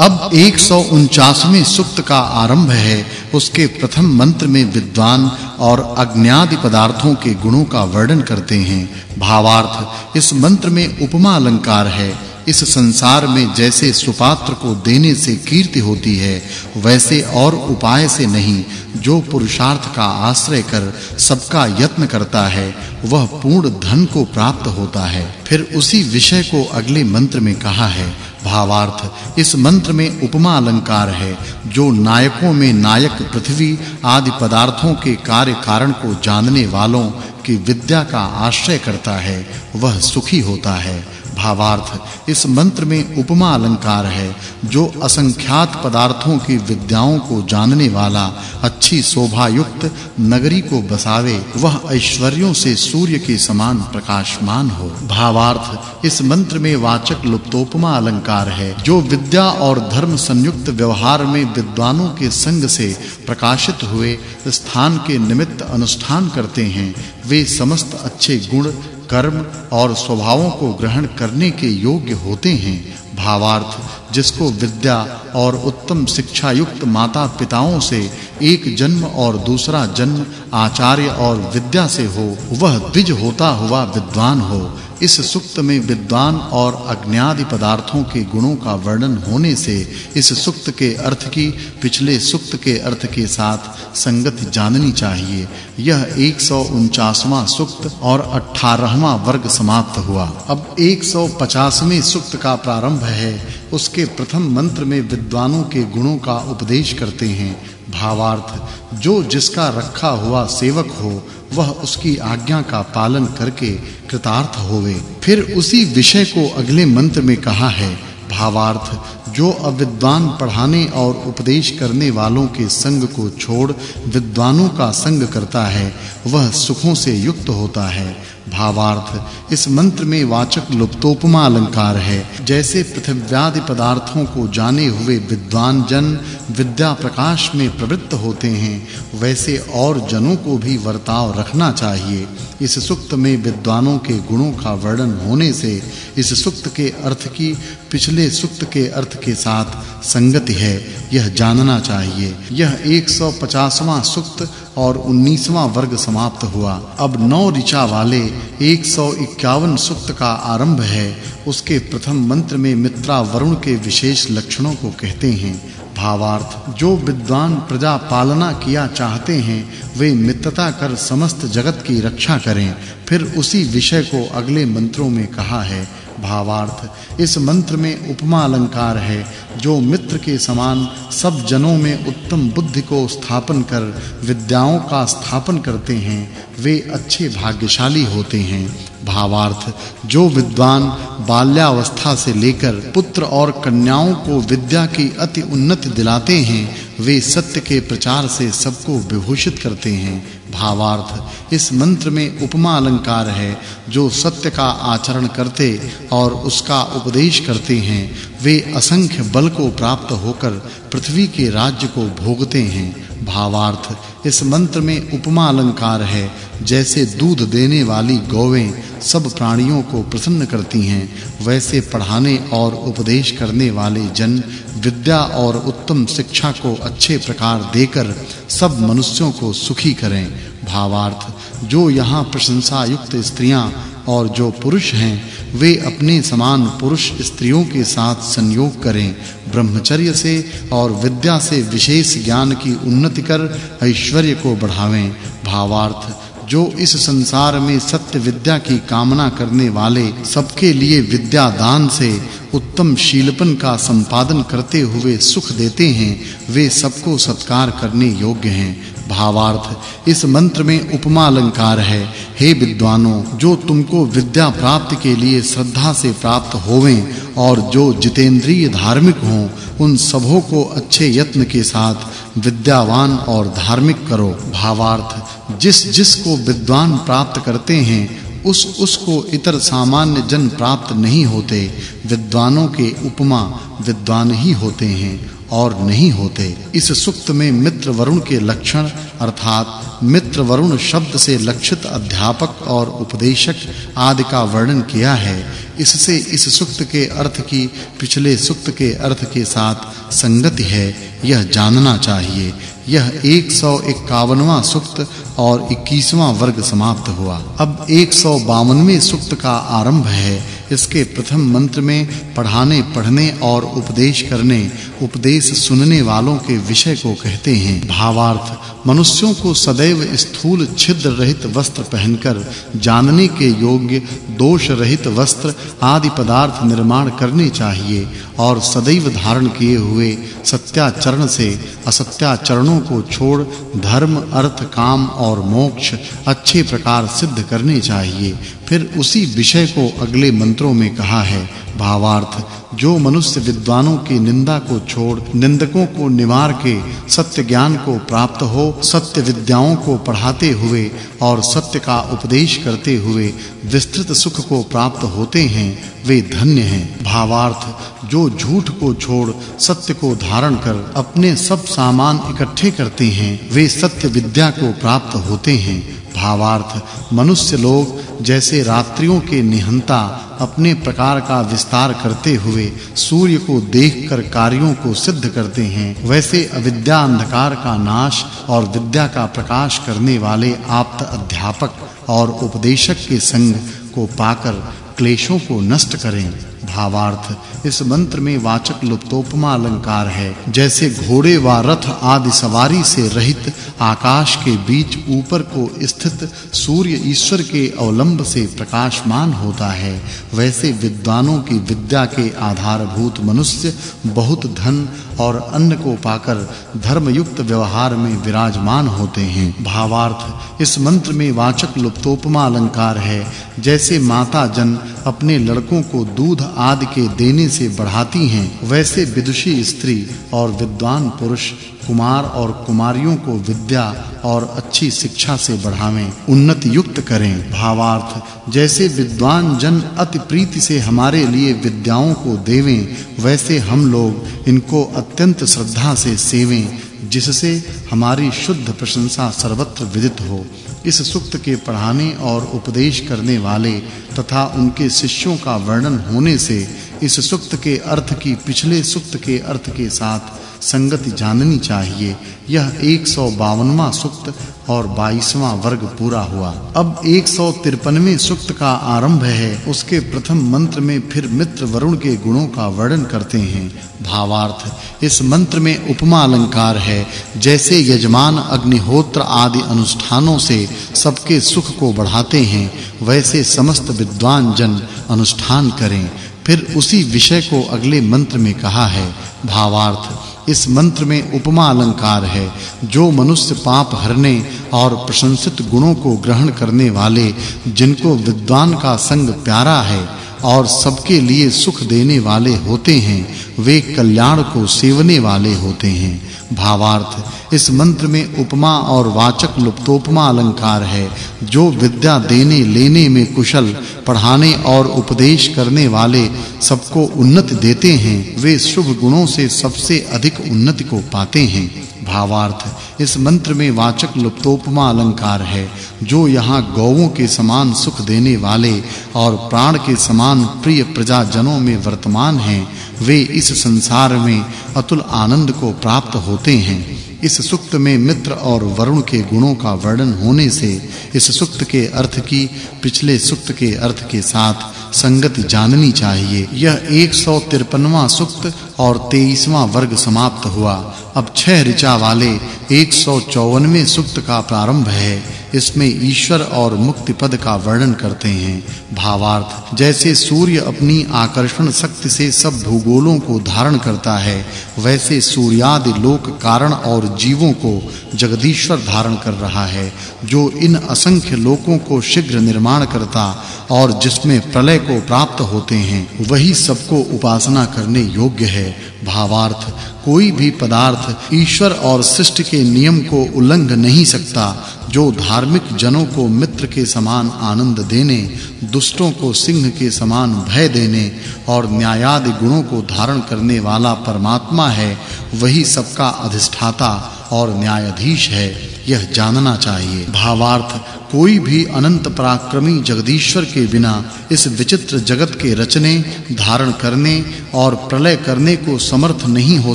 अब 149वें सूक्त का आरंभ है। उसके प्रथम मंत्र में विद्वान और अज्ञादि पदार्थों के गुणों का वर्णन करते हैं। भावार्थ, इस मंत्र में उपमा अलंकार है। इस संसार में जैसे सुपात्र को देने से कीर्ति होती है, वैसे और उपाय से नहीं। जो पुरुषार्थ का आश्रय कर सबका यत्न करता है, वह पूर्ण धन को प्राप्त होता है। फिर उसी विषय को अगले मंत्र में कहा है। भावार्थ। इस मंत्र में उपमा अलंकार है, जो नायकों में नायक, पृथ्वी आदि पदार्थों के कार्य कारण को जानने वालों की विद्या का आश्रय करता है, वह सुखी होता है। भावार्थ। इस मंत्र में उपमा अलंकार है, जो असंख्यात पदार्थों की विद्याओं को जानने वाला, अच्छी शोभा युक्त नगरी को बसावे, वह ऐश्वर्यों से सूर्य के समान प्रकाशमान हो। भावार्थ। इस मंत्र में वाचक् लुप्तोपमा अलंकार है, जो विद्या और धर्म संयुक्त व्यवहार में विद्वानों के संग से प्रकाशित हुए, स्थान के निमित्त अनुष्ठान करते हैं। वे समस्त अच्छे गुण कर्म और स्वभावों को ग्रहण करने के योग्य होते हैं। भावार्थ, जिसको विद्या और उत्तम शिक्षा युक्त माता पिताओं से एक जन्म और दूसरा जन्म, आचार्य और विद्या से हो, वह द्विज होता हुआ विद्वान हो। इस सुक्त में विद्वान और अज्ञादि पदार्थों के गुणों का वर्णन होने से इस सुक्त के अर्थ की, पिछले सुक्त के अर्थ के साथ संगति जाननी चाहिए। यह 149वां सुक्त और 18वां वर्ग समाप्त हुआ। अब 150वें सुक्त का प्रारंभ है। उसके प्रथम मंत्र में विद्वानों के गुणों का उपदेश करते हैं। भावार्थ, जो जिसका रखा हुआ सेवक हो, वह उसकी आज्ञा का पालन करके कृतार्थ होवे। फिर उसी विषय को अगले मंत्र में कहा है, भावार्थ, जो अविद्वान पढ़ाने और उपदेश करने वालों के संग को छोड़ विद्वानों का संग करता है, वह सुखों से युक्त होता है। भावार्थ। इस मंत्र में वाचक् लुप्तोपमा अलंकार है। जैसे पृथ्व्यादि पदार्थों को जाने हुए विद्वान जन विद्या प्रकाश में प्रवृत्त होते हैं, वैसे और जनों को भी वर्ताव रखना चाहिए। इस सुक्त में विद्वानों के गुणों का वर्णन होने से इस सुक्त के अर्थ की, पिछले सुक्त के अर्थ के साथ संगति है। यह जानना चाहिए। यह 150वां सुक्त और 19वां वर्ग समाप्त हुआ। अब नौ ऋचा वाले 151 सुक्त का आरंभ है। उसके प्रथम मंत्र में मित्रा वरुण के विशेष लक्षणों को कहते हैं। भावार्थ, जो विद्वान प्रजा पालना किया चाहते हैं, वे मित्रता कर समस्त जगत की रक्षा करें। फिर उसी विषय को अगले मंत्रों में कहा है। भावार्थ। इस मंत्र में उपमा अलंकार है, जो मित्र के समान सब जनों में उत्तम बुद्धि को स्थापन कर, विद्याओं का स्थापन करते हैं, वे अच्छे भाग्यशाली होते हैं। भावार्थ, जो विद्वान बाल्यावस्था से लेकर पुत्र और कन्याओं को विद्या की अति उन्नति दिलाते हैं, वे सत्य के प्रचार से सबको विभूषित करते हैं। भावार्थ। इस मंत्र में उपमा अलंकार है, जो सत्य का आचरण करते और उसका उपदेश करते हैं। वे असंख्य बल को प्राप्त होकर पृथ्वी के राज्य को भोगते हैं। भावार्थ इस मंत्र में उपमा अलंकार है, जैसे दूध देने वाली गौवें सब प्राणियों को प्रसन्न करती हैं, वैसे पढ़ाने और उपदेश करने वाले जन विद्या और उत्तम शिक्षा को अच्छे प्रकार देकर सब मनुष्यों को सुखी करें। भावार्थ, जो यहाँ प्रशंसा युक्त स्त्रियाँ और जो पुरुष हैं, वे अपने समान पुरुष स्त्रियों के साथ संयोग करें। ब्रह्मचर्य से और विद्या से विशेष ज्ञान की उन्नति कर ऐश्वर्य को बढ़ावें। भावार्थ, जो इस संसार में सत्य विद्या की कामना करने वाले सबके लिए विद्या दान से उत्तम शीलपन का संपादन करते हुए सुख देते हैं, वे सबको सत्कार करने योग्य हैं। भावार्थ, इस मंत्र में उपमा अलंकार है। हे विद्वानों, जो तुमको विद्या प्राप्त के लिए श्रद्धा से प्राप्त होवें और जो जितेंद्रिय धार्मिक हों, उन सबों को अच्छे यत्न के साथ विद्यावान और धार्मिक करो। भावार्थ, जिस जिस को विद्वान प्राप्त करते हैं उस उसको इतर सामान्य जन प्राप्त नहीं होते। विद्वानों के उपमा विद्वान ही होते हैं और नहीं होते। इस सुक्त में मित्र वरुण के लक्षण अर्थात मित्र वरुण शब्द से लक्षित अध्यापक और उपदेशक आदि का वर्णन किया है। इससे इस सुक्त के अर्थ की, पिछले सुक्त के अर्थ के साथ संगति है। यह जानना चाहिए। यह 151वां सुक्त और 21वां वर्ग समाप्त हुआ। अब 152वें सुक्त का आरंभ है। इसके प्रथम मंत्र में पढ़ाने, पढ़ने और उपदेश करने, उपदेश सुनने वालों के विषय को कहते हैं। भावार्थ, मनुष्यों को सदैव स्थूल छिद्र रहित वस्त्र पहनकर, जानने के योग्य दोष रहित वस्त्र आदि पदार्थ निर्माण करने चाहिए और सदैव धारण किए हुए सत्याचरण से असत्याचरणों को छोड़ धर्म, अर्थ, काम और मोक्ष अच्छे प्रकार सिद्ध करने चाहिए। फिर उसी विषय को अगले मंत्रों में कहा है, भावार्थ, जो मनुष्य विद्वानों की निंदा को छोड़, निंदकों को निवार के सत्य ज्ञान को प्राप्त हो, सत्य विद्याओं को पढ़ाते हुए और सत्य का उपदेश करते हुए विस्तृत सुख को प्राप्त होते हैं, वे धन्य हैं। भावार्थ, जो झूठ को छोड़, सत्य को धारण कर, अपने सब सामान इकट्ठे करते हैं, वे सत्य विद्या को प्राप्त होते हैं। भावार्थ, मनुष्य लोग जैसे रात्रियों के निहंता अपने प्रकार का विस्तार करते हुए सूर्य को देखकर कार्यों को सिद्ध करते हैं, वैसे अविद्या अंधकार का नाश और विद्या का प्रकाश करने वाले आप्त अध्यापक और उपदेशक के संग को पाकर क्लेशों को नष्ट करें। भावार्थ। इस मंत्र में वाचक् लुप्तोपमा अलंकार है। जैसे घोड़े व रथ आदि सवारी से रहित आकाश के बीच ऊपर को स्थित सूर्य ईश्वर के अवलंब से प्रकाशमान होता है, वैसे विद्वानों की विद्या के आधारभूत मनुष्य बहुत धन और अन्न को पाकर धर्म युक्त व्यवहार में विराजमान होते हैं। भावार्थ, इस मंत्र में वाचक् लुप्तोपमा अलंकार है। जैसे माता जन अपने लड़कों को दूध आदि के देने से बढ़ाती हैं, वैसे विदुषी स्त्री और विद्वान पुरुष कुमार और कुमारियों को विद्या और अच्छी शिक्षा से बढ़ावें, उन्नति युक्त करें। भावार्थ, जैसे विद्वान जन अति प्रीति से हमारे लिए विद्याओं को देवें, वैसे हम लोग इनको अत्यंत श्रद्धा से सेवें, जिससे हमारी शुद्ध प्रशंसा सर्वत्र विदित हो। इस सुक्त के पढ़ाने और उपदेश करने वाले तथा उनके शिष्यों का वर्णन होने से इस सुक्त के अर्थ की पिछले सुक्त के अर्थ के साथ संगति जाननी चाहिए। यह 152वां सुक्त और 22वां वर्ग पूरा हुआ। अब 153वें सुक्त का आरंभ है। उसके प्रथम मंत्र में फिर मित्र वरुण के गुणों का वर्णन करते हैं। भावार्थ, इस मंत्र में उपमा अलंकार है। जैसे यजमान अग्निहोत्र आदि अनुष्ठानों से सबके सुख को बढ़ाते हैं, वैसे समस्त विद्वान जन अनुष्ठान करें। फिर उसी विषय को अगले मंत्र में कहा है। भावार्थ इस मंत्र में उपमा अलंकार है, जो मनुष्य पाप हरने और प्रशंसित गुणों को ग्रहण करने वाले, जिनको विद्वान का संग प्यारा है और सबके लिए सुख देने वाले होते हैं, वे कल्याण को सेवने वाले होते हैं। भावार्थ, इस मंत्र में उपमा और वाचक् लुप्तोपमा अलंकार है, जो विद्या देने, लेने में कुशल, पढ़ाने और उपदेश करने वाले सबको उन्नति देते हैं, वे शुभ गुणों से सबसे अधिक उन्नति को पाते हैं। भावार्थ। इस मंत्र में वाचक् लुप्तोपमा अलंकार है, जो यहाँ गौओं के समान सुख देने वाले और प्राण के समान प्रिय प्रजाजनों में वर्तमान हैं, वे इस संसार में अतुल आनंद को प्राप्त होते हैं। इस सुक्त में मित्र और वरुण के गुणों का वर्णन होने से, इस सुक्त के अर्थ की, पिछले सुक्त के अर्थ के साथ संगति जाननी चाहिए। यह 153वां सुक्त और 23वां वर्ग समाप्त हुआ। अब छह ऋचा वाले 154वें सुक्त का प्रारंभ है। इसमें ईश्वर और मुक्ति पद का वर्णन करते हैं। भावार्थ, जैसे सूर्य अपनी आकर्षण शक्ति से सब भूगोलों को धारण करता है, वैसे सूर्यादि लोक कारण और जीवों को जगदीश्वर धारण कर रहा है, जो इन असंख्य लोकों को शीघ्र निर्माण करता और जिसमें प्रलय को प्राप्त होते हैं, वही सबको उपासना करने योग्य है। भावार्थ, कोई भी पदार्थ ईश्वर और सृष्टि के नियम को उल्लंघ नहीं सकता, जो धार्मिक जनों को मित्र के समान आनंद देने, दुष्टों को सिंह के समान भय देने और न्यायादि गुणों को धारण करने वाला परमात्मा है, वही सबका अधिष्ठाता और न्यायाधीश है, यह जानना चाहिए। भावार्थ, कोई भी अनंत पराक्रमी जगदीश्वर के बिना इस विचित्र जगत के रचने, धारण करने और प्रलय करने को समर्थ नहीं हो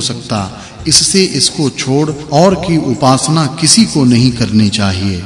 सकता। इससे इसको छोड़ और की उपासना किसी को नहीं करनी चाहिए।